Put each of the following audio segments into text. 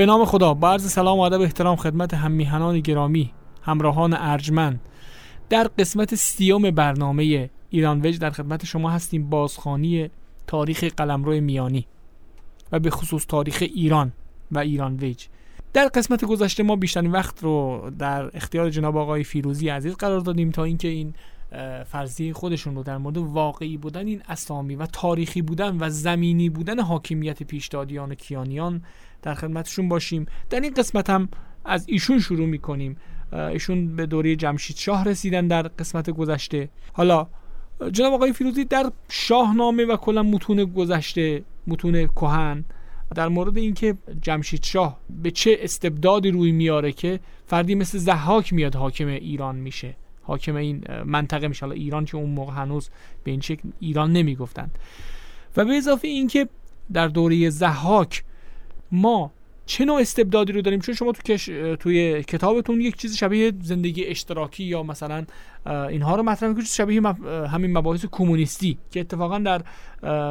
به نام خدا با عرض سلام و ادب احترام خدمت هم میهنان گرامی همراهان ارجمند. در قسمت سیوم برنامه ایران وج در خدمت شما هستیم بازخانی تاریخ قلمرو میانی و به خصوص تاریخ ایران و ایران وج در قسمت گذشته ما بیشترین وقت رو در اختیار جناب آقای فیروزی عزیز قرار دادیم تا اینکه این فرضیه خودشون رو در مورد واقعی بودن این اسامی و تاریخی بودن و زمینی بودن حاکمیت پیشدادیان کیانیان در خدمتشون باشیم. در این قسمت هم از ایشون شروع می‌کنیم. ایشون به دوره جمشید شاه رسیدن در قسمت گذشته. حالا جناب آقای فیروزی در شاهنامه و کلا متون گذشته متون کهن در مورد اینکه جمشید شاه به چه استبدادی روی میاره که فردی مثل زحاک میاد حاکم ایران میشه. حاکم این منطقه میشه. ایران که اون موقع هنوز به این شکل ایران نمی‌گفتند و به اضافه اینکه در دوره زحاک ما چه نوع استبدادی رو داریم؟ چون شما تو کش... توی کتابتون یک چیز شبیه زندگی اشتراکی یا مثلا اینها رو مطرح می‌کنید شبیه همین مباحث کمونیستی که اتفاقا در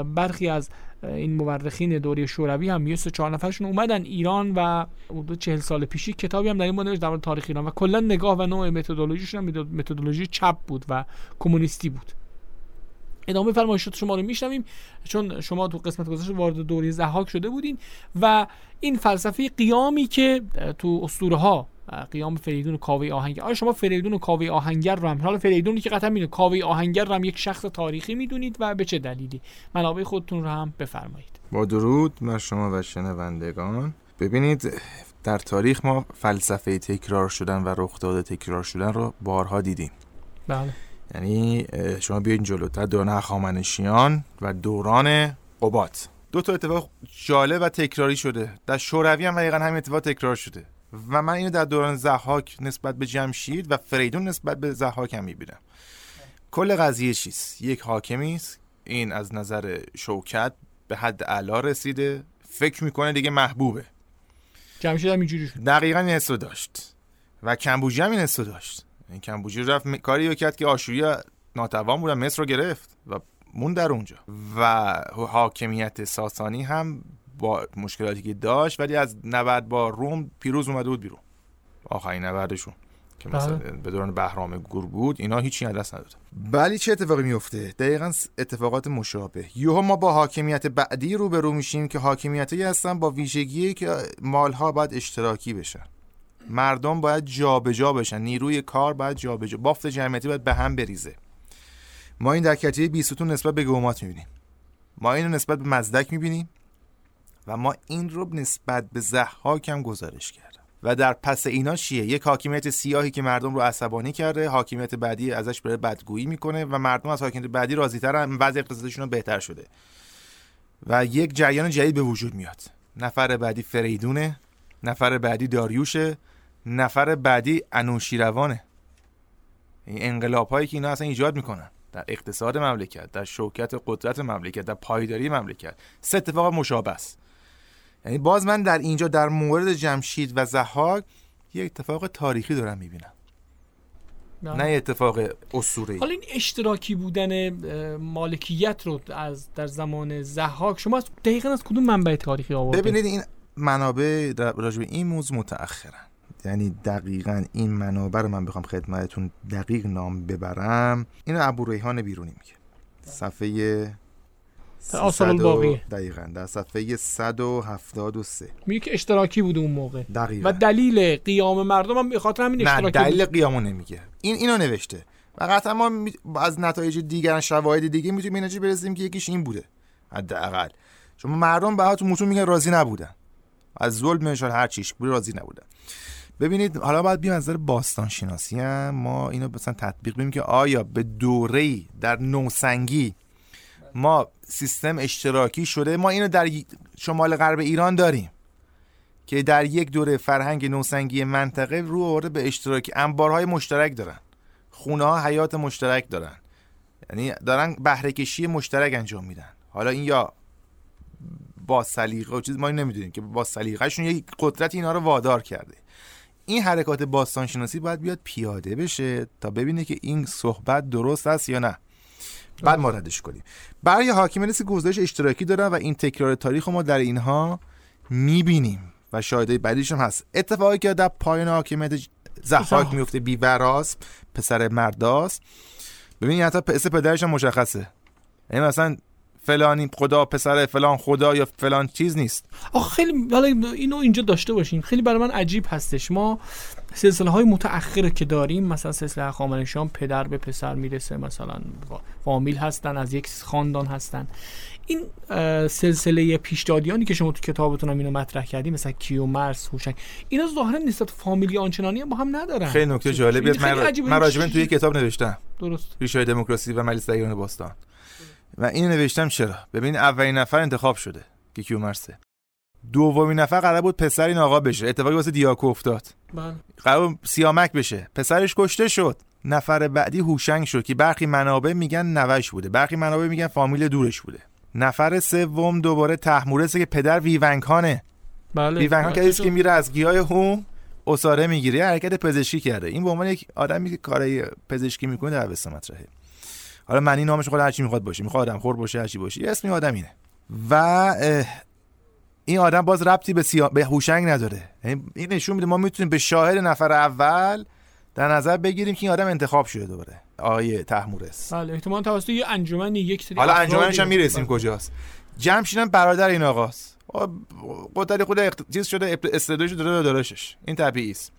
برخی از این مورخین دوره شوروی هم یه سه چهار نفرشون اومدن ایران و حدود چهل سال پیشی کتابی هم در این مورد در تاریخ ایران و کلا نگاه و نوع متدولوژیشون هم متدولوژی چپ بود و کمونیستی بود. ادامه فرمایشات شما رو میشنویم. چون شما تو قسمت گذشته وارد دوره زحاک شده بودین و این فلسفه قیامی که تو اسطوره ها قیام فریدون و کاوه آهنگر آیا شما فریدون و کاوه آهنگر رو هم حالا فریدونی که قطعا می‌دونید کاوه آهنگر رو هم یک شخص تاریخی می‌دونید و به چه دلیلی؟ منابع خودتون رو هم بفرمایید. با درود بر شما و شنوندگان. ببینید در تاریخ ما فلسفه تکرار شدن و رخ داده تکرار شدن رو بارها دیدیم. بله. یعنی شما بیاین جلوتر دوران هخامنشیان و دوران قبات دو تا اتفاق جالب و تکراری شده. در شوروی هم دقیقا همین اتفاق تکرار شده. و من اینو در دوران زحاک نسبت به جمشید و فریدون نسبت به زحاک هم می‌بینم. کل قضیه چیست؟ یک حاکمی است. این از نظر شوکت به حد اعلا رسیده. فکر می‌کنه دیگه محبوبه. جمشید هم اینجوری شد. دقیقا این داشت. و کمبوجی هم این داشت. این کمبوجی رفت م... کاری رو کرد که آشوری ناتوان بودن مصر رو گرفت و مون در اونجا. و حاکمیت ساسانی هم با مشکلاتی که داشت ولی از نبرد با روم پیروز اومده بود بیرون. آخرین نبردشون که مثلا به دوران بهرام گور بود اینا هیچی از دست نداد ولی چه اتفاقی میفته دقیقا اتفاقات مشابه. یوها ما با حاکمیت بعدی رو به رو میشیم که حاکمیتی هستن با ویژگی که مالها باید اشتراکی بشن. مردم باید جابجا جا بشن. نیروی کار باید جابجا جا. بافت جمعیتی باید به هم بریزه. ما این در کتیبه بیستون نسبت به گومات می‌بینیم. ما اینو نسبت به مزدک می‌بینیم و ما این رو نسبت به زحاک هم گزارش کردم. و در پس اینا چیه؟ یک حاکمیت سیاهی که مردم رو عصبانی کرده حاکمیت بعدی ازش بره بدگویی می‌کنه و مردم از حاکمیت بعدی راضی ترن وضع اقتصادشون بهتر شده. و یک جریان جدید به وجود میاد. نفر بعدی فریدونه نفر بعدی داریوشه نفر بعدی انوشیروانه. این انقلاب هایی که اینا اصلا ایجاد می‌کنن. در اقتصاد مملکت در شوکت قدرت مملکت در پایداری مملکت. سه اتفاق مشابه است. یعنی باز من در اینجا در مورد جمشید و زحاک یه اتفاق تاریخی دارم می‌بینم. نه, نه اتفاق اسطوره‌ای. حالا این اشتراکی بودن مالکیت رو از در زمان زحاک شما از دقیقا از کدوم منبع تاریخی آورده ببینید این منابع راجع به این موضوع متأخرن. یعنی دقیقا این منابع رو من بخوام خدمتتون دقیق نام ببرم. اینو ابو ریحان بیرونی میگه. صفحه آثار الباقی. دقیقا در صفحه 173 میگه که اشتراکی بود اون موقع. دقیقا. و دلیل قیام مردم هم به خاطر همین اشتراکی نه دلیل قیامو نمیگه. این اینو نوشته. و قطعا ما از نتایج دیگر شواهد دیگه می‌تونیم به برسیم که یکیش این بوده. حداقل. شما مردم بعد تو متون میگن راضی نبودن. از ظلمشون هر چیش بود راضی نبودن. ببینید حالا باید بیایم از نظر باستان شناسی هم ما اینو مثلا تطبیق ببینیم که آیا به دوره در نوسنگی ما سیستم اشتراکی شده؟ ما اینو در شمال غرب ایران داریم که در یک دوره فرهنگ نوسنگی منطقه رو آورده به اشتراک. انبارهای مشترک دارن. خونه ها حیات مشترک دارن. یعنی دارن بهره کشی مشترک انجام میدن. حالا این یا با سلیقه و چیز ما نمی‌دونیم که با سلیقهشون یه قدرت اینا رو وادار کرده. این حرکات باستانشناسی باید بیاد پیاده بشه تا ببینه که این صحبت درست است یا نه. بعد ما ردش کنیم. برای حاکمیت مثل گزارش اشتراکی دارن و این تکرار تاریخ ما در اینها می‌بینیم و شاهده بعدیش هم هست. اتفاقی که در پایان حاکمیت زحاک میفته بیوراس پسر مرداست ببینید حتی اسم پدرش هم مشخصه. یعنی مثلا فلانی خدا پسر فلان خدا یا فلان چیز نیست. آخه خیلی حالا اینو اینجا داشته باشین. خیلی برای من عجیب هستش. ما سلسله های متأخر که داریم مثلا سلسله خامنشیان پدر به پسر می‌رسه مثلا فامیل هستن از یک خاندان هستن. این سلسله پیشدادیانی که شما تو کتابتون هم اینو مطرح کردیم مثلا کیومرس هوشنگ اینا ظاهرا نسبت فامیلی آنچنانی هم با هم ندارن. خیلی نکته جالبی من, من راجبه توی کتاب نوشتم. درست. ریشه دموکراسی و مجلس ایران باستان. و اینو نوشتم چرا؟ ببین اولین نفر انتخاب شده. که کیومرسه دومین نفر قرار بود پسر این آقا بشه. اتفاقی واسه دیاکو افتاد. بله. قرار سیامک بشه. پسرش کشته شد. نفر بعدی هوشنگ شد که برخی منابع میگن نوش بوده. برخی منابع میگن فامیل دورش بوده. نفر سوم دوباره تحمورسه که پدر ویونکانه بله. ویونکان کسی که میره از گیاه هوم اساره می‌گیره حرکت پزشکی کرده. این به عنوان یک آدمی که کارای پزشکی می‌کنه در مطرحه. حالا معنی نامش خود هرچی می‌خواد باشه. می‌خواد آدم خور باشه هرچی باشه. اسم این آدم اینه. و این آدم باز ربطی به سیا... به هوشنگ نداره. یعنی این نشون میده ما می‌تونیم به شاهد نفر اول در نظر بگیریم که این آدم انتخاب شده دوباره. آقای تحمورس. بله احتمال توسط یه انجمنی یک سری حالا انجمنش هم بله. می‌رسیم کجاست. جمشیدم برادر این آقاست. قدرت خود اخت... چیز شده استعدادش داره به داداشش. این طبیعی است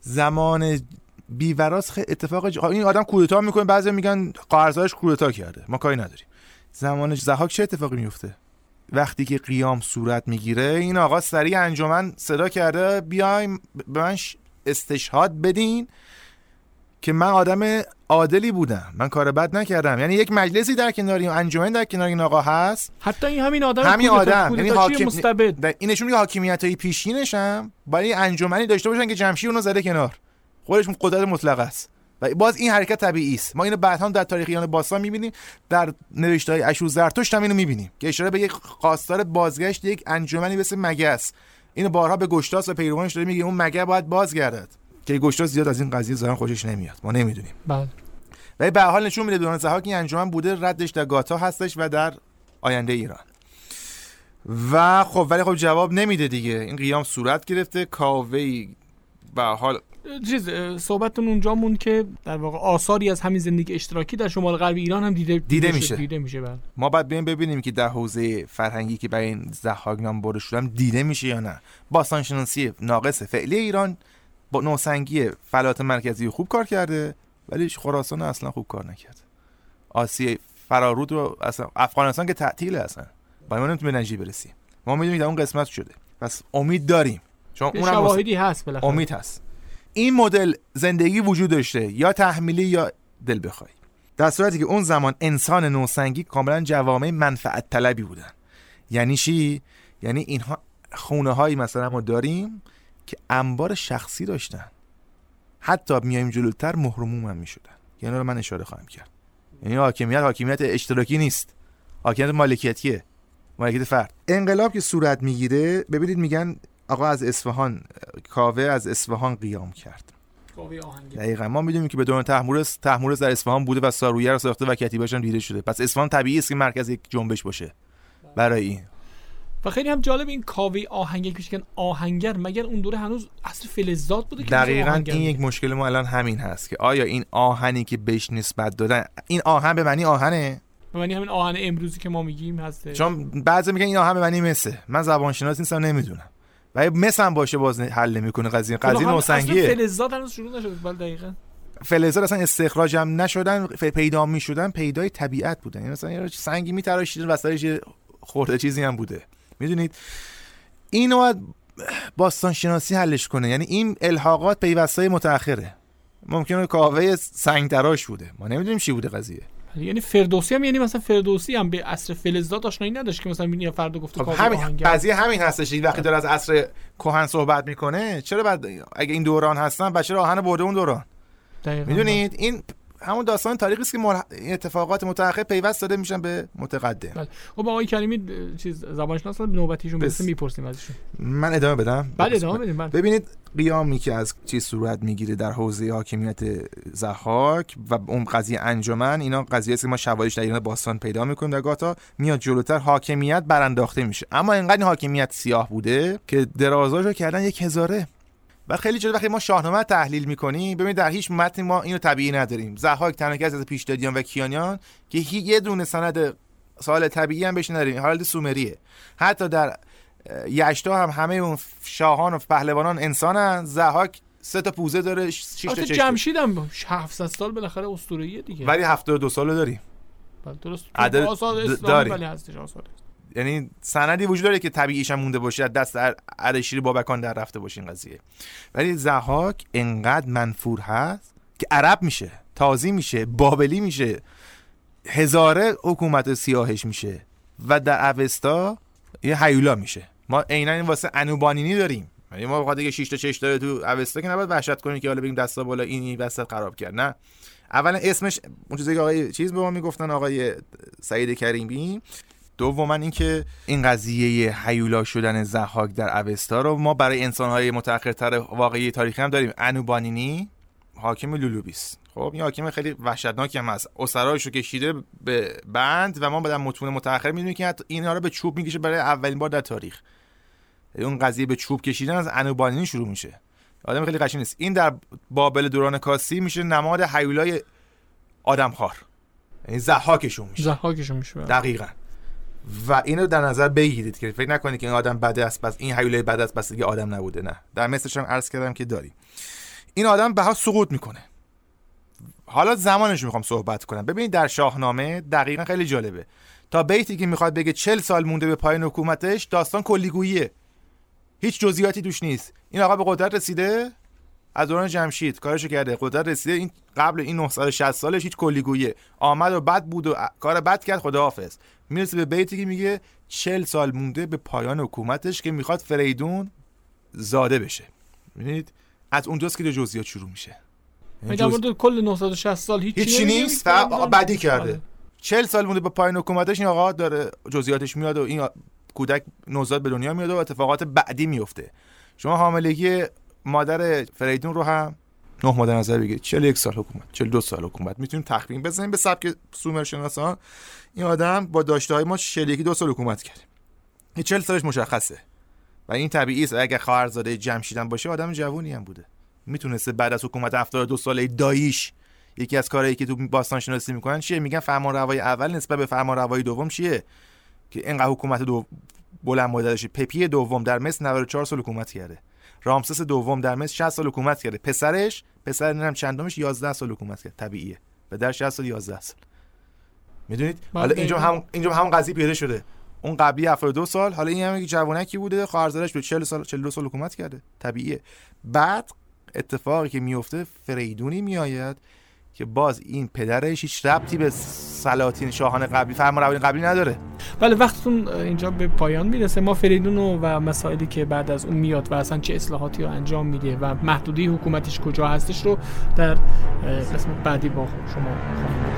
زمان بیوراس اتفاق ج... این آدم کودتا می‌کنه بعضی میگن قرضاش کودتا کرده. ما کاری نداریم. زمان زهاک چه اتفاقی میفته وقتی که قیام صورت می‌گیره این آقا سریع انجمن صدا کرده بیایم به من استشهاد بدین که من آدم عادلی بودم. من کار بد نکردم. یعنی یک مجلسی در کنار این انجمن در کنار این آقا هست. حتی این همین آدم همین آدم. یعنی حاکم مستبد. این نشون میده حاکمیت های پیشینش هم برای انجمنی داشته باشن که جمشید اونو زده کنار. خودش قدرت مطلق است. و باز این حرکت طبیعی است. ما اینو بعد هم در تاریخ ایران باستان می‌بینیم. در نوشته های اشور زرتشت هم اینو می‌بینیم که اشاره به یک خواستار بازگشت یک انجمنی مثل مگس اینو بارها به گشتاس و پیروانش داره میگه اون مگه باید بازگردد. که گشتاس زیاد از این قضیه ظاهرا خوشش نمیاد. ما نمی‌دونیم. بله. ولی به حال نشون میده دوران زهاک این انجمن بوده ردش در گاتا هستش و در آینده ایران. و خب ولی خب جواب نمیده دیگه. این قیام صورت گرفته. کاوی به حال چیز صحبتتون اونجا موند که در واقع آثاری از همین زندگی اشتراکی در شمال غربی ایران هم دیده دیده شد- میشه. دیده میشه بله. ما باید بریم ببینیم که در حوزه فرهنگی که برای این زحاک نام شدم دیده میشه یا نه. باستان شناسی ناقص فعلی ایران با نوسنگی فلات مرکزی خوب کار کرده ولی خراسان اصلا خوب کار نکرد آسیای فرارود رو اصلا افغانستان که تعطیله اصلا. با ما نمی‌تونیم به نجیب برسیم. ما می‌دونیم در اون قسمت شده. پس امید داریم. چون یه اونم شواهدی هست بالاخره. امید هست. این مدل زندگی وجود داشته یا تحمیلی یا دل بخوای. در صورتی که اون زمان انسان نوسنگی کاملا جوامع منفعت طلبی بودن. یعنی چی؟ یعنی اینها خونه هایی مثلا ما داریم که انبار شخصی داشتن. حتی میایم جلوتر محروموم هم می‌شدن. یعنی رو من اشاره خواهم کرد. یعنی حاکمیت حاکمیت اشتراکی نیست. حاکمیت مالکیتیه. مالکیت فرد. انقلاب که صورت می‌گیره ببینید میگن آقا از اصفهان کاوه از اصفهان قیام کرد. دقیقا. ما می‌دونیم که به دوران تحمورس تحمورس در اصفهان بوده و سارویه رو ساخته و کتیباش هم دیده شده. پس اصفهان طبیعی است که مرکز یک جنبش باشه. برای این. و خیلی هم جالب این آهنگر که میگن آهنگر مگر اون دوره هنوز اصل فلزات بوده که دقیقا این یک میگن؟ مشکل ما الان همین هست که آیا این آهنی که بهش نسبت دادن این آهن به معنی آهنه؟ به معنی همین آهن امروزی که ما میگیم هست چون بعضی میگن این آهن به معنی مسه من زبان شناس نیستم نمی‌دونم. و مس هم باشه باز حل نمی‌کنه قضیه. قضیه اصل نوسنگیه. فلزات هنوز شروع نشده بله دقیقاً. فلزات اصلا استخراج هم نشدن پیدا می‌شدن پیدای طبیعت بودن یعنی مثلا یه سنگی میتراشیدن وسطش یه خورده چیزی هم بوده. می‌دونید؟ اینو باید باستان شناسی حلش کنه. یعنی این الحاقات پیوستای متأخره. ممکنه کاوه سنگ تراش بوده. ما نمی‌دونیم چی بوده قضیه. یعنی فردوسی هم یعنی مثلا فردوسی هم به عصر فلزات آشنایی نداشت که مثلا ببینی فرد گفته خب همین. قضیه همین هستش. وقتی داره از عصر کهن صحبت می‌کنه چرا بعد اگه این دوران هستن بچه آهن برده اون دوران. می‌دونید این همون داستان تاریخی است که مر- اتفاقات متأخر پیوست داده میشن به متقدم. بله. خب آقای کریمی چیز زبانشناس نوبتیشون بس. می‌پرسیم ازشون. من ادامه بدم. بعد ادامه بدیم بله. ببینید قیامی که از چیز صورت می‌گیره در حوزه حاکمیت زحاک و اون قضیه انجمن اینا قضیه است که ما شواهدش در ایران باستان پیدا می‌کنیم در گاتا میاد جلوتر حاکمیت برانداخته میشه. اما اینقدر این حاکمیت سیاه بوده که درازاشو کردن یک هزاره. و خیلی جالب وقتی ما شاهنامه تحلیل می‌کنیم ببینید در هیچ متن ما اینو طبیعی نداریم. زحاک تنها کسی از پیشدادیان و کیانیان که یه دونه سند سوال طبیعی هم بهش نداریم. حالت سومریه. حتی در یشتا هم همه اون شاهان و پهلوانان انسانن. زحاک سه تا پوزه داره شش تا چشم. جمشید هم 700 سال بالاخره اسطوره‌ایه دیگه. ولی 72 ساله داریم. بله، درست. عدد آثار د- اسلامی داریم. ولی هستش یعنی سندی وجود داره که طبیعیش هم مونده باشه از دست ار- ارشیر بابکان در رفته باشه این قضیه. ولی زحاک انقدر منفور هست که عرب میشه تازی میشه بابلی میشه هزاره حکومت سیاهش میشه و در اوستا یه هیولا میشه. ما عینا واسه انوبانینی داریم. یعنی ما بخاطر که 6 تا چش داره تو اوستا که نباید وحشت کنیم که حالا بگیم دستا بالا این این وسط خراب کرد. نه. اولا اسمش اون چیزی که آقای چیز به ما می‌گفتن آقای سعید کریمی. دوما اینکه این قضیه هیولا شدن زحاک در اوستا رو ما برای انسانهای متأخرتر واقعی تاریخی هم داریم. انوبانینی حاکم لولوبیس. خب این حاکم خیلی وحشتناکی هم هست. اسرایش رو کشیده به بند و ما بعد متون متأخر می‌دونیم که حتی اینها رو به چوب می‌کشه برای اولین بار در تاریخ. اون قضیه به چوب کشیدن از انوبانینی شروع میشه. آدم خیلی قشنگ نیست. این در بابل دوران کاسی میشه نماد هیولای آدمخوار. یعنی زحاکشون میشه. زحاکشون میشه دقیقا. و اینو در نظر بگیرید که فکر نکنید که این آدم بده است بس این حیوله بده است بس دیگه آدم نبوده نه. در مثلش هم عرض کردم که داریم. این آدم به ها سقوط می‌کنه. حالا زمانش می‌خوام صحبت کنم. ببینید در شاهنامه دقیقا خیلی جالبه. تا بیتی که می‌خواد بگه چل سال مونده به پایان حکومتش داستان کلیگوییه. هیچ جزئیاتی توش نیست. این آقا به قدرت رسیده؟ از دوران جمشید. کارشو کرده. قدرت رسیده. این قبل این 960 سالش هیچ کلیگوییه. آمد و بد بود و کار بد کرد. خداحافظ. می‌رسه به بیتی که میگه 40 سال مونده به پایان حکومتش که می‌خواد فریدون زاده بشه. می‌بینید از اونجاست که جزئیات شروع میشه. یعنی در جز- کل 960 سال هیچ هیچی نیست آقا بدی کرده. 40 سال مونده به پایان حکومتش این آقا داره جزئیاتش میاد و این کودک نوزاد به دنیا میاد و اتفاقات بعدی میفته شما حاملگی مادر فریدون رو هم نه ماه نظر بگیرید. 41 سال حکومت 42 سال حکومت. می‌تونیم تخمین بزنیم به سبک سومر شناسان این آدم با داشته های ما 41 دو سال حکومت کرده. این 40 سالش مشخصه. و این طبیعی است. اگر خواهرزاده جمشیدم باشه آدم جوونی هم بوده. می‌تونسته بعد از حکومت 72 ساله داییش یکی از کارهایی که تو باستان شناسی می‌کنن چیه؟ میگن فرمان روای اول نسبت به فرمان روای دوم چیه؟ که اینقدر حکومت دو بلند مدتشه پپی دوم در مصر 94 سال حکومت کرده. رامسس دوم در مصر 60 سال حکومت کرده. پسرش پسر نمی‌دونم چندمش؟ 11 سال حکومت کرده. طبیعیه. و در 60 سال 11 سال. می‌دونید؟ حالا اینجا هم اینجا هم قضیه پیاده شده. اون قبلی 72 سال حالا این هم یک جوانکی بوده خواهرزادش به 40 سال 42 سال حکومت کرده. طبیعیه. بعد اتفاقی که میفته فریدونی میآید. که باز این پدرش هیچ ربطی به سلاطین شاهان قبلی فرمانروایی قبلی نداره. بله وقتتون اینجا به پایان می‌رسه. ما فریدون و مسائلی که بعد از اون میاد و اصلا چه اصلاحاتی رو انجام میده و محدودی حکومتش کجا هستش رو در قسمت بعدی با شما خواهیم.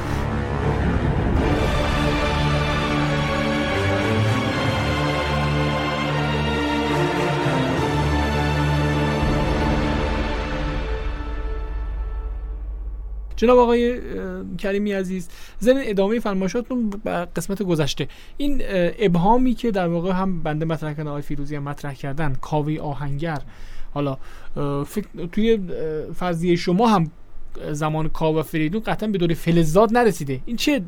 جناب آقای کریمی عزیز ضمن ادامه فرمایشاتتون قسمت گذشته. این ابهامی که در واقع هم بنده مطرح کردن آقای فیروزی هم مطرح کردن کاوی آهنگر. حالا فکر توی فرضیه شما هم زمان کاوه فریدون قطعا به دور فلزات نرسیده. این چه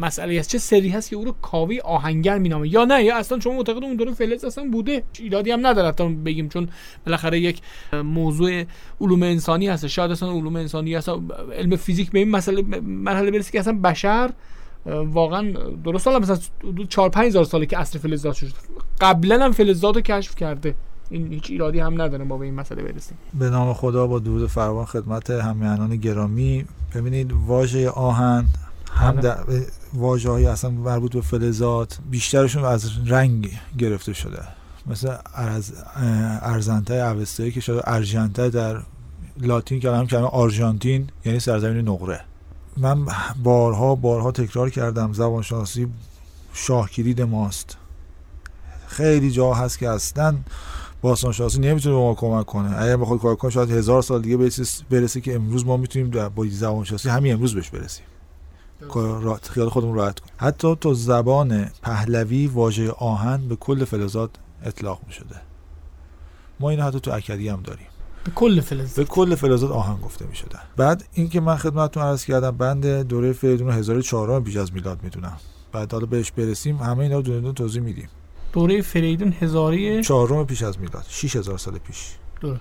مسئله است؟ چه سری هست که او رو کاوی آهنگر مینامه؟ یا نه یا اصلا شما معتقد اون دوره فلز اصلا بوده؟ ایرادی هم نداره تا بگیم چون بالاخره یک موضوع علوم انسانی هست. شاید اصلا علوم انسانی اصلا علم فیزیک به این مسئله مرحله برسه که اصلا بشر واقعا درست سال مثلا 4 5000 ساله که عصر فلزات شد. قبلا هم فلزات رو کشف کرده. این هیچ ایرادی هم نداره ما به این مسئله برسیم. به نام خدا با درود فراوان خدمت همیهنان گرامی. ببینید واژه آهن هم بله. در واژه های اصلا مربوط به فلزات بیشترشون از رنگ گرفته شده. مثل ارز ارزنته اوستایی که شده ارژنته در لاتین که هم کلمه آرژانتین یعنی سرزمین نقره. من بارها بارها تکرار کردم زبانشناسی شاه کلید ماست. خیلی جا هست که اصلا باستانشناسی نمی‌تونه به ما کمک کنه. اگر بخواد کمک کنه شاید هزار سال دیگه برسه, برسه که امروز ما می‌تونیم با زبانشناسی همین امروز بهش برسیم. کار خیال خودمون راحت کنیم. حتی تو زبان پهلوی واژه آهن به کل فلزات اطلاق می‌شده. ما این حتی تو اکدی هم داریم. به کل فلز به کل فلزات آهن گفته می شده بعد اینکه من خدمتتون عرض کردم بند دوره فریدون 1004 پیش از میلاد می‌دونم. بعد حالا بهش برسیم همه اینا رو دونه توضیح میدیم. دوره فریدون هزاری چهارم پیش از میلاد 6000 سال پیش. درست.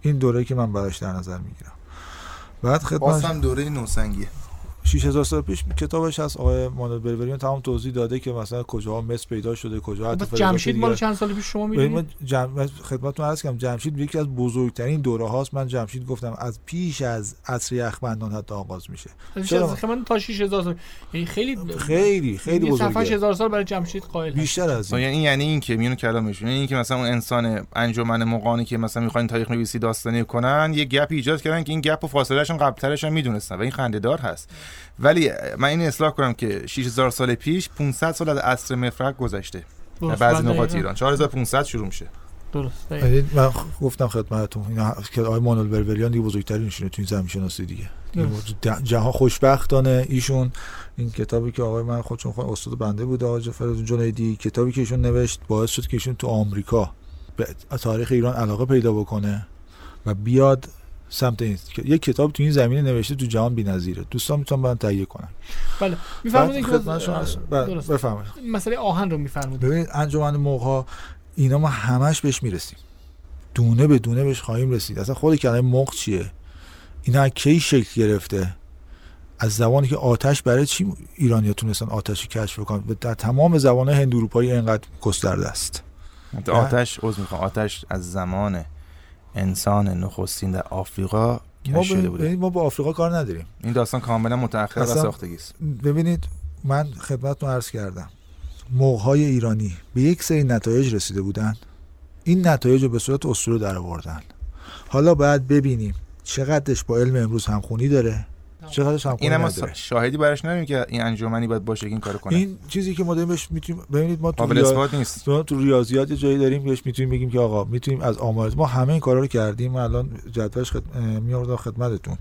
این دوره که من براش در نظر می‌گیرم. بعد باز خدمت هم دوره نوسنگیه. 6000 سال پیش کتابش هست. آقای مانوئل بروریان تمام توضیح داده که مثلا کجاها مس پیدا شده کجا حتی بعد فلزات جمشید مال. چند سال پیش شما می‌دونید؟ من جم... خدمتتون عرض کنم جمشید یکی از بزرگترین دوره هاست. من جمشید گفتم از پیش از عصر یخبندان حتی آغاز میشه. چرا؟ از من تا 6000 سال. یعنی خیلی خیلی خیلی بزرگه. هزار سال برای جمشید قائل. بیشتر از این. یعنی یعنی این که میونو کلامش یعنی این که مثلا اون انسان انجمن مقانی که مثلا می‌خواین تاریخ نویسی داستانی کنن یه گپ ایجاد کردن که این گپ و فاصلهشون قبلترش هم می‌دونستن و این خنده‌دار هست. ولی من این اصلاح کنم که 6000 سال پیش 500 سال از عصر مفرق گذشته بعضی نقاط. ایران 4500 شروع میشه درست. یعنی من گفتم خدمتتون اینا که آقای مانوئل بروریان دیگه بزرگترینشونه تو این زمین شناسی دیگه. جهان خوشبختانه ایشون این کتابی که آقای من خودشون خود استاد بنده بود آقای فریدون جنیدی کتابی که ایشون نوشت باعث شد که ایشون تو آمریکا به تاریخ ایران علاقه پیدا بکنه و بیاد سمت این یک کتاب تو این زمینه نوشته تو جهان بی‌نظیره. دوستان می‌تونن برن تهیه کنن. بله. میفرمایید که. بله، بفرمایید. مسئله آهن رو میفرمایید ببینید انجمن موقع اینا ما همش بهش می‌رسیم. دونه به دونه بهش خواهیم رسید. اصلا خود کلمه موق چیه؟ اینا از کی شکل گرفته؟ از زبانی که آتش برای چی ایرانیا تونستن آتش رو کشف کنن؟ و در تمام زبان هند اروپایی اینقدر گسترده است. آتش عذر می‌خوام. آتش از زمان انسان نخستین در آفریقا ما, شده به- بوده ما با آفریقا کار نداریم. این داستان کاملا متأخر و ساختگی است. ببینید من خدمتتون عرض کردم. موقعای ایرانی به یک سری نتایج رسیده بودن. این نتایج رو به صورت اسطوره در آوردن حالا باید ببینیم چقدرش با علم امروز همخونی داره. این هم نداره؟ شاهدی براش نداریم که این انجمنی باید باشه که این کارو کنه. این چیزی که ما داریم بهش می‌تونیم ببینید ما تو, قابل ریا... نیست. تو, تو ریاضیات جایی داریم بهش می‌تونیم بگیم که آقا می‌تونیم از آمار ما همه این کارا رو کردیم من الان جدولش خد... میآوردم خدمتتون.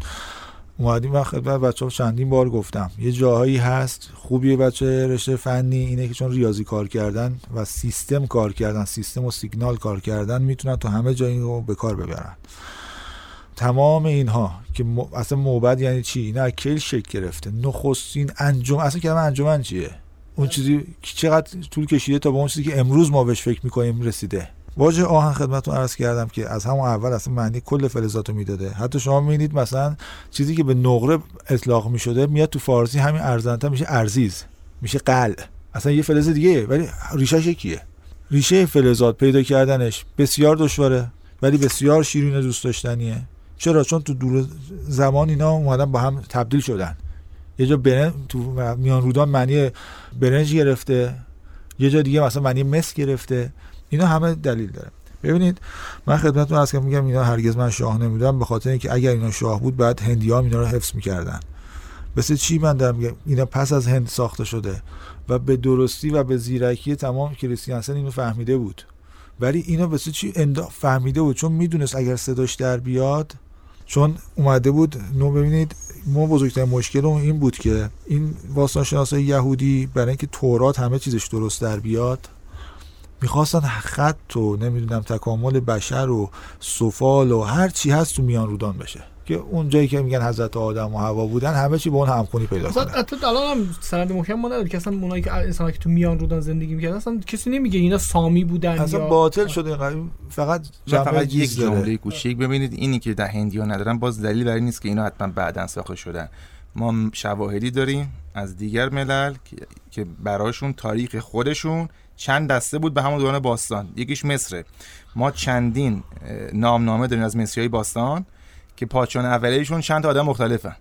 اومدیم من خدمت بچه‌ها چندین بار گفتم. یه جاهایی هست خوبیه بچه رشته فنی اینه که چون ریاضی کار کردن و سیستم کار کردن سیستم و سیگنال کار کردن می‌تونن تو همه جایی رو به کار ببرن. تمام اینها که. اصلا موبد یعنی چی؟ اینا کی شکل گرفته. نخستین انجام اصلا کلمه انجمن چیه؟ اون چیزی که چقدر طول کشیده تا به اون چیزی که امروز ما بهش فکر می‌کنیم رسیده. واژه آهن خدمتتون عرض کردم که از همون اول اصلا معنی کل فلزات رو می‌داده. حتی شما می‌بینید مثلا چیزی که به نقره اطلاق می‌شده میاد تو فارسی همین ارزنده میشه ارزیز میشه قل. اصلا یه فلز دیگه ولی ریشهش یکیه. ریشه فلزات پیدا کردنش بسیار دشواره ولی بسیار شیرین دوست داشتنیه. چرا؟ چون تو دور زمان اینا اومدن با هم تبدیل شدن. یه جا برن تو میان رودان معنی برنج گرفته. یه جا دیگه مثلا معنی مس گرفته. اینا همه دلیل داره. ببینید من خدمتتون هست که میگم اینا هرگز من شاه نمی‌دونم به خاطر اینکه اگر اینا شاه بود بعد هندی ها اینا رو حفظ می‌کردن. مثل چی من دارم میگم؟ اینا پس از هند ساخته شده و به درستی و به زیرکی تمام کریستیانسن اینو فهمیده بود. ولی اینا مثل چی اندا فهمیده بود؟ چون می‌دونست اگر صداش در بیاد چون اومده بود نو ببینید ما بزرگترین مشکلمون این بود که این باستانشناسای یهودی برای اینکه تورات همه چیزش درست در بیاد می‌خواستن خط و نمی‌دونم تکامل بشر و سفال و هر چی هست تو میان رودان بشه. که اون جایی که میگن حضرت آدم و هوا بودن همه چی با اون همخونی پیدا اصلا کنه حتی الان هم سند محکم ما نداره که اصلا اونایی که انسان که تو میان رودان زندگی می‌کردن اصلا کسی نمیگه اینا سامی بودن اصلا یا باطل شده اینقدر. فقط فقط یک. جمله کوچیک. ببینید اینی که در هندی ها ندارن باز دلیل بر این نیست که اینا حتما بعدا ساخته شدن. ما شواهدی داریم از دیگر ملل که- که براشون تاریخ خودشون چند دسته بود به همون دوران باستان. یکیش مصره ما چندین نامنامه داریم از مصری های باستان. که پادشاهان اولیه‌شون چند تا آدم مختلفن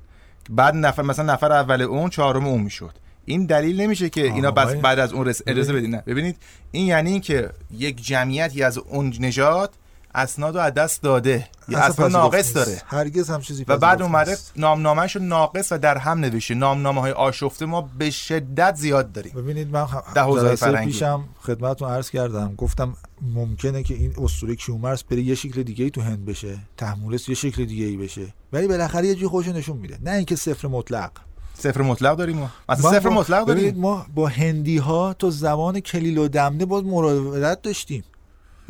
بعد نفر مثلا نفر اول اون چهارم اون می‌شد این دلیل نمیشه که اینا بس. بعد از اون رس... اجازه بدین نه ببینید این یعنی این که یک جمعیتی از اون نژاد اسناد رو از دست داده یا اصلا اسناد ناقص. داره هرگز هم چیزی و بعد اومده نیست. نامنامه‌ش رو ناقص و در هم نوشته نامنامه های آشفته ما به شدت زیاد داریم ببینید من خ- ده حوزه فرهنگی. پیشم خدمتتون عرض کردم گفتم ممکنه که این اسطوره کیومرث بره یه شکل دیگه ای تو هند بشه تحمورس یه شکل دیگه ای بشه. ولی بالاخره یه جوری خودشو نشون میده. نه اینکه صفر مطلق. صفر مطلق داریم؟ ما مثلا صفر با- مطلق داریم؟ ما با هندی ها تو زمان کلیل و دمنه باز مراودت داشتیم.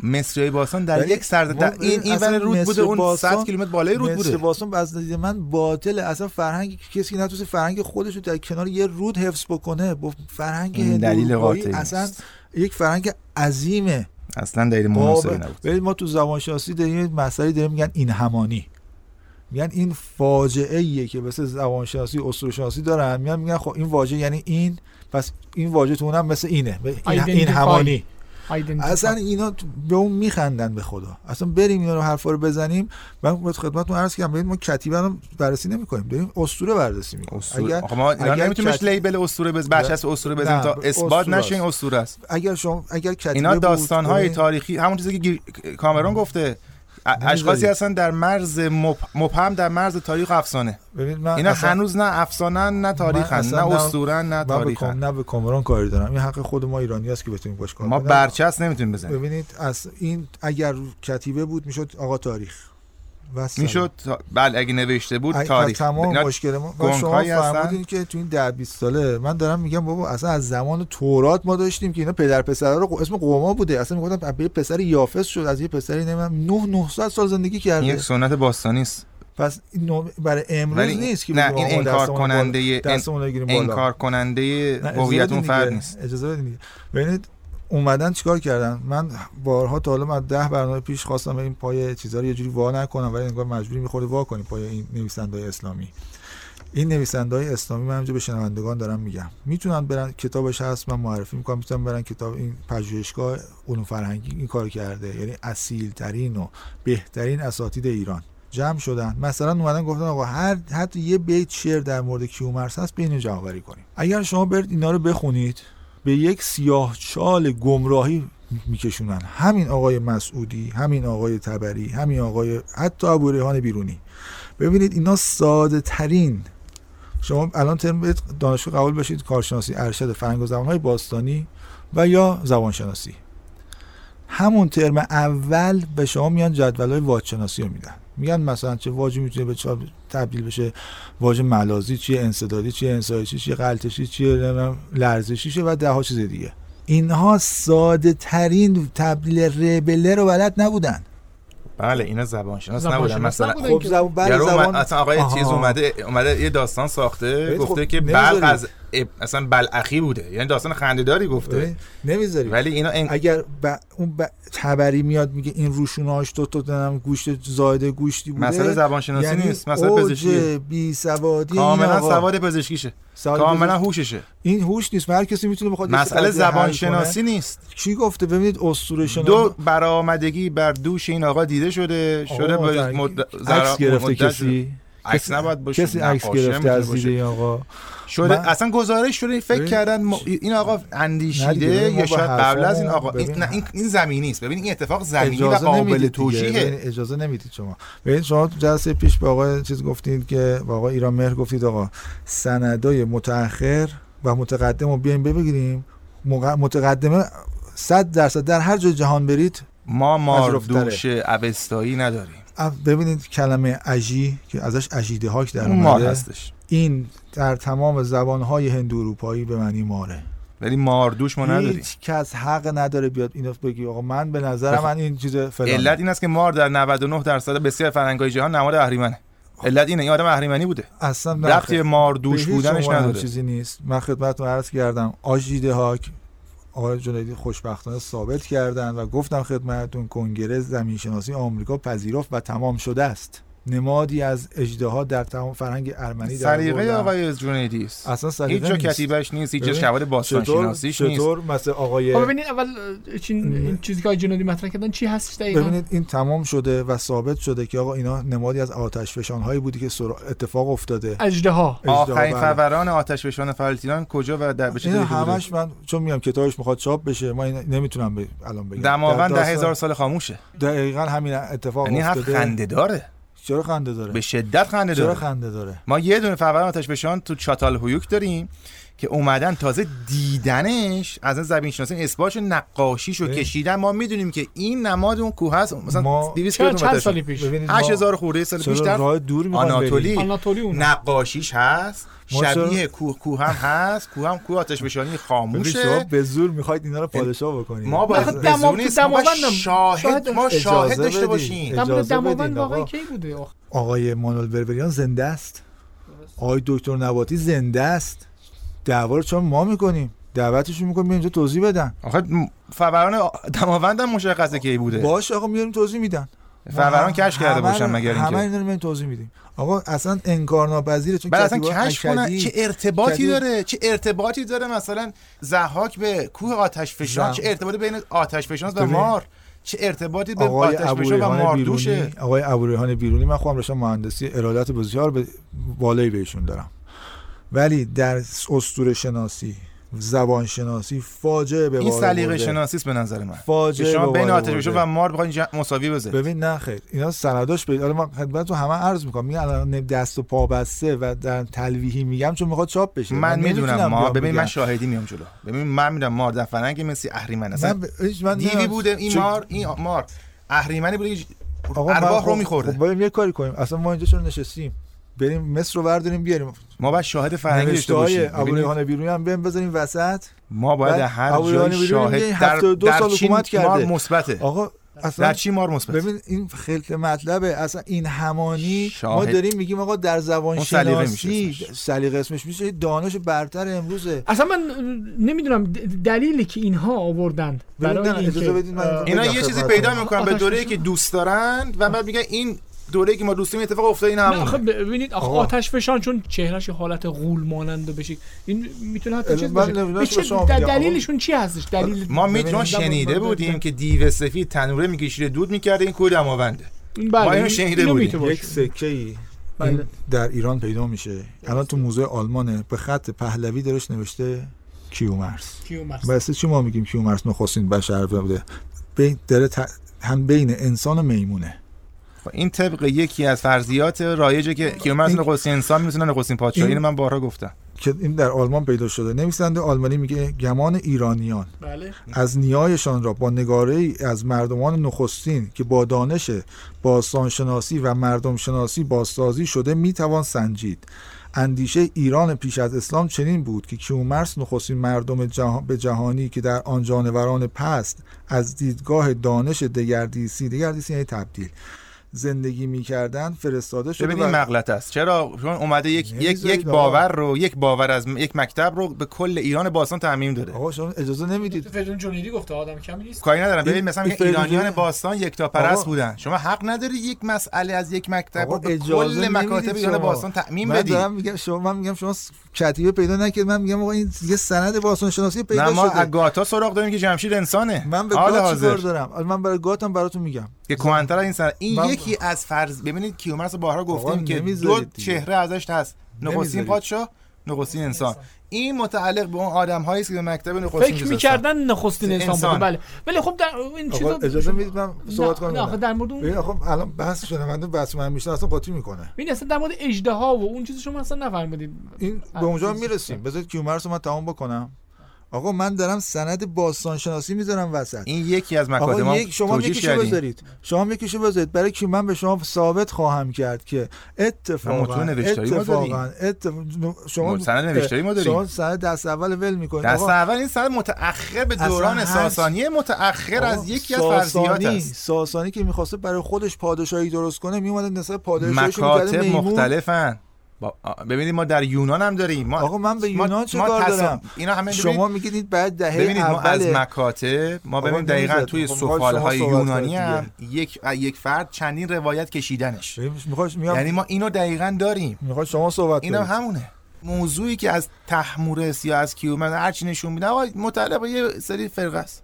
مصری باستان در یک سرد ما- در این این ور رود بوده اون باستان- 100 کیلومتر بالای رود مصر بوده. باستان از دید من باطل. اصلا فرهنگ کسی که نتوسه فرهنگ خودش رو در کنار یه رود حفظ بکنه با فرهنگ دلیل قاطعی اصلا. یک فرهنگ عظیمه. اصلا دلیل مناسبی نبود ببینید ما تو زبانشناسی داریم یه مسئله داریم میگن این همانی میگن این فاجعه ایه که مثل زبانشناسی اسطوره شناسی دارن میگن میگن خب این واژه یعنی این پس این واژه تو اونم مثل اینه این, این. همانی. اصلا اینا تو- به اون میخندن به خدا. اصلا بریم اینا رو حرفا رو بزنیم. من با خدمتتون عرض کردم ببین ما کتیبه رو بررسی نمی‌کنیم. داریم اسطوره بررسی می‌کنیم. آخه ما اینا اگر نمی‌تونیم کت- لیبل اسطوره بز بچه از اسطوره بزنیم تا اثبات نشه این. اسطوره است. اگر شما اگر کتیبه اینا داستان های تاریخی همون چیزی که گیر... کامرون گفته. اشخاصی. هستن در مرز مب... مبهم در مرز تاریخ افسانه ببین من اینا اصلا- هنوز نه افسانه نه تاریخن اصلا نه اسطوره نه تاریخن کام نه به کامران کاری دارم این حق خود ما ایرانی است که بتونیم باش کار ما. برچسب نمی‌تونیم بزنیم ببینید از این اگر کتیبه بود می‌شد آقا تاریخ. می‌شد؟ بله اگه نوشته بود تاریخ. تمام مشکل ما شما. فرمودین که تو این ده 20 ساله من دارم میگم بابا اصلا از زمان تورات ما داشتیم که اینا پدر پسرا رو اسم قوما بوده. اصلا می‌گفتن به یه پسر یافس شد از یه پسری نمی‌دونم 9 900 سال زندگی کرده. یک سنت باستانی است. پس این برای امروز نیست که نه این انکار کننده انکار کننده هویت اون فرد. نیست. اجازه بدین دیگه. ببینید اومدن چیکار کردن؟ من بارها تا حالا از ده برنامه پیش خواستم این پای چیزا رو یه جوری وا نکنم ولی انگار مجبوری می‌خوره وا کنیم پای این نویسنده اسلامی. این نویسنده اسلامی من اینجا به شنوندگان دارم میگم. می‌تونن برن کتابش هست من معرفی می‌کنم می‌تونن برن کتاب این پژوهشگاه علوم فرهنگی این کار کرده. یعنی اصیل ترین و بهترین اساتید ایران. جمع شدن. مثلا اومدن گفتن آقا هر حتی یه بیت شعر در مورد کیومرث هست بین جمع کنیم. اگر شما برید اینا رو بخونید به یک سیاه چال گمراهی میکشونن. همین آقای مسعودی همین آقای تبری همین آقای حتی ابو ریحان بیرونی. ببینید اینا ساده ترین شما الان ترم دانشگاه قبول بشید کارشناسی ارشد فرهنگ و زبانهای باستانی و یا زبانشناسی. همون ترم اول به شما میان جدول های واجشناسی رو میدن میگن مثلا چه واژه می‌تونه به چه تبدیل بشه واژه ملازی چیه انصدادی چیه انسایشی چیه غلطشی چیه لرزشی چیه و ده ها چیز دیگه اینها ساده ترین تبدیل ربله رو بلد نبودن بله اینا زبان شناس زبان نبودن مثلا. خب زبان بله زبان اصلا آقای آها. چیز اومده اومده یه داستان ساخته ببین گفته خب که. بلق از اصلا بلعخی بوده. یعنی داستان خنده‌داری گفته. نمی‌ذاری. ولی اینا ان... اگر ب... اون ب... تبری میاد میگه این روشوناش تو تو دنم گوشت زایده گوشتی بوده. مسئله زبان شناسی یعنی نیست. مسئله پزشکی بی سوادی کاملا سواد پزشکیشه. کاملا هوششه. این هوش نیست. هر کسی می‌تونه بخواد مسئله زبان. شناسی نیست. کی گفته؟ ببینید اسطوره شناسی دو برآمدگی بر دوش این آقا دیده شده. شده به مد... زرا- گرفته. کسی؟ عکس نباید باشه کسی عکس گرفته از. دیده این آقا شده من- اصلا گزارش شده فکر ببین، کردن م... این آقا اندیشیده یا با شاید قبل از این آقا این, نه این, این زمینی است ببین این اتفاق زمینی و قابل. توجیهه اجازه نمی‌دید شما ببین شما تو جلسه پیش به آقای چیز گفتید که با آقای ایران مهر گفتید آقا سندای متأخر و متقدم رو بیایم ببینیم مق- متقدمه 100 درصد در هر جای جهان برید ما. ماردوش اوستایی نداریم ببینید کلمه اژی که ازش اژیده هاک در مار اومده هستش. این در تمام زبانهای هندو اروپایی به معنی ماره. ولی ماردوش ما نداریم هیچ کس حق نداره بیاد اینو بگی آقا من به نظر بخ- من این چیز فلان علت این است که مار در 99 درصد بسیار فرهنگ‌های جهان نماد اهریمنه. علت اینه این آدم اهریمنی بوده. اصلا. به ماردوش بودنش نداره. چیزی نیست. من خدمتتون عرض کردم آژیده هاک آقای جنیدی خوشبختانه ثابت کردن و گفتم خدمتتون کنگره زمین شناسی آمریکا پذیرفت و تمام شده است. نمادی از اجدها در تمام فرهنگ ارمنی در سلیقه. آقای جنیدی است اصلا هیچ سلیقه جا نیست. کتیبش نیست هیچ شواهد باستان چطور شناسیش نیست. چطور مثل آقای خب ببینید اول چین این چیزی که آقای جنودی مطرح کردن چی هستش دقیقاً؟ ببینید این تمام شده و ثابت شده که آقا اینا نمادی از آتش فشان هایی بودی که سر- اتفاق افتاده. اجدها آخرین بله. فوران آتش فشان فلسطینیان کجا و در بوده؟ همش من چون میگم کتابش می‌خواد چاپ بشه ما این نمی‌تونم ب... الان بگم. دماوند در ده داستان- هزار سال خاموشه. دقیقا همین اتفاق یعنی حرف افتاده. خنده داره چرا خنده داره؟ به شدت خنده چرا داره. خنده داره؟ ما یه دونه فوران آتش فشان تو چاتال هویوک داریم. که اومدن تازه دیدنش از این زمین شناسی اثباتش نقاشیشو ببین. کشیدن. ما می‌دونیم که این نماد اون کوه هست. مثلا ما- 200 چند, کیلومتر چند متر سالی پیش؟ ببینید ما 8000 خورده سال پیش در راه دور آناتولی. آناتولی اون نقاشیش هست. شبیه کوه کوه هم هست. کوه هم کوه آتش فشانی ببین شما خاموشه به زور می‌خواید اینا رو پادشاه بکنید. ما باید آخه به زور نیست. ما شاهد ما شاهد داشته. باشیم. دماوند واقعا. کی بوده؟ آقای مانول بربریان زنده است. آقای دکتر نباتی زنده است. دعوا رو چون ما می‌کنیم. دعوتشون می‌کنیم اینجا توضیح بدن. آخه فوران دماوند هم مشخصه کی بوده. باش آقا میاریم توضیح میدن. فوران کش کرده همه باشن مگر همه اینکه اینا رو میاریم توضیح میدیم. آقا اصلا انکار ناپذیره چون اصلا کشف کنن چه ارتباطی داره؟ چه ارتباطی داره مثلا زحاک به کوه آتش فشان؟ چه ارتباطی بین آتش فشان و. مار؟ چه ارتباطی به آقای آتش و ابوریحان ماردوشه بیرونی آقای ابوریحان بیرونی من خودم رشته مهندسی ارادت بسیار به بالایی بهشون دارم. ولی در اسطوره شناسی زبان شناسی فاجعه به این سلیقه. شناسی است به نظر من. فاجعه شما به بین آتش و. مار بخواید مساوی بذارید. ببین نه خیر. اینا سنداش به حالا من خدمتتون همه عرض می‌کنم. میگن الان دست و پا بسته و در تلویحی میگم چون می‌خواد چاپ بشه. من می‌دونم نمی‌تونم ما ببین من. شاهدی میام جلو. ببین من می‌دونم مار در فرنگ مثل اهریمن اصلا من ب... من دیوی بوده این چه- مار این مار. اهریمنی بوده که آقا من ارواح رو خب- میخورده. خب بریم یه کاری کنیم. اصلا ما اینجا چون نشستیم؟ بریم مصر رو برداریم بیاریم ما باید شاهد نوشته داشته باشیم ببینید، ابوریحان بیرونی هم بریم بذاریم وسط ما باید هر جای شاهد این در 72 در سال حکومت کرده. مار مثبته آقا اصلا در چی مار مثبت ببین این خلق مطلبه اصلا این همانی ما. داریم میگیم آقا در زبان شناسی. سلیقه اسمش میشه دانش برتر امروزه اصلا من نمی‌دونم دلیلی که اینها آوردند برای اینکه اینا یه چیزی. پیدا می‌کنن به فشان. که دوست دارن و بعد میگن این دوره‌ای که ما دوست داریم اتفاق افتاده این نه آخه ببینید آخه. آتش فشان چون چهرهش حالت غول مانند بشه این می‌تونه حتی من چیز باشه. دلیلشون چی هستش دلیل ما می ببینید، ما زبان- شنیده بودیم که دیو سفید تنوره میکشیده دود می‌کرده این کود ما بله اینو این- شنیده بودیم. یک باشه. سکه ای بله. در ایران پیدا میشه الان تو موزه آلمانه به خط پهلوی درش نوشته کیومرس کیومرث. واسه چی ما میگیم کیومرس نخستین بشر بوده بین داره ت- هم بین انسان و میمونه این طبق یکی از فرضیات رایجه که کیومرث این- نخستین انسان می‌تونه نخستین پادشاهی این- اینو من بارها گفتم. که این در آلمان پیدا شده. نویسنده آلمانی میگه گمان ایرانیان بله. از نیایشان را با نگاره ای از مردمان نخستین که با دانش باستانشناسی و مردم شناسی بازسازی شده می‌توان سنجید. اندیشه ایران پیش از اسلام چنین بود که کیومرس نخستین مردم جهان به جهانی که در آن جانوران پست از دیدگاه دانش دگردیسی دگردیسی یعنی تبدیل. زندگی می‌کردن فرستاده شده ببینید و- مغلطه است. چرا؟ چون اومده یک یک یک. باور رو یک باور از یک مکتب رو به کل ایران باستان تعمیم داده. آقا شما اجازه نمی‌دید. فریدون جنیدی گفته آدم کمی نیست. کاری ندارم. ببین مثلا میگه ایرانیان باستان یکتا پرست آقا. بودن. شما حق نداری یک مسئله از یک مکتب رو به کل مکاتب ایران. باستان تعمیم من بدی. دارم میگم شما من میگم شما کتیبه پیدا نکرد. من میگم آقا این یه سند باستان شناسی پیدا ما شده. از گاتا سراغ داریم که جمشید انسانه. من به حال گات چیکار حاضر. دارم؟ حالا من برای گاتم براتون میگم. که کوانتر این سر این یکی از فرض ببینید کیومرث بارها گفتیم که دو. چهره ازش هست. نخستین. پادشاه نخستین انسان. این متعلق به اون آدم هایی که به مکتب نخستین فکر. می‌کردن نخستین انسان انسان. بوده بله. ولی خب در این چیزا اجازه می‌دید من صحبت نه، نه آخه کنم در مورد ببین اون آقا الان بحث شنونده بحث من میشه اصلا قاطی می‌کنه. این اصلا در مورد اجدها و اون چیز شما اصلا نفهمیدید. این به اونجا می‌رسیم. بذارید کیومرس رو من تمام بکنم. آقا من دارم سند باستان شناسی می‌ذارم وسط این یکی از مکاتب یک شما یکیشو. بذارید شما یکیشو بذارید برای که من به شما ثابت خواهم کرد که اتفاقا متون نوشتاری ما داریم. اتفاقا اتفاق شما سند نوشتاری ما داریم. شما سند دست اول ول می‌کنید دست اول این سند متأخر به دوران. ساسانی متأخر از یکی از فرضیات است ساسانی که می‌خواسته برای خودش پادشاهی درست کنه میومد نسبت پادشاهیش می‌کرده مکاتب مختلفن ببینید ما در یونان هم داریم. ما آقا من به ما- یونان چه کار دارم؟ اینا همه شما میگید این بعد دهه ببینید ما از اول مکاتب ما ببینیم دقیقا. توی خب سفال های یونانی هم یک یک فرد چندین روایت کشیدنش. میگم یعنی ما اینو دقیقا داریم. می‌خواد شما صحبت اینا همونه. موضوعی که از تحمورس یا از کیومرث هر چی نشون میده آقا متعلق به یه سری فرقه است.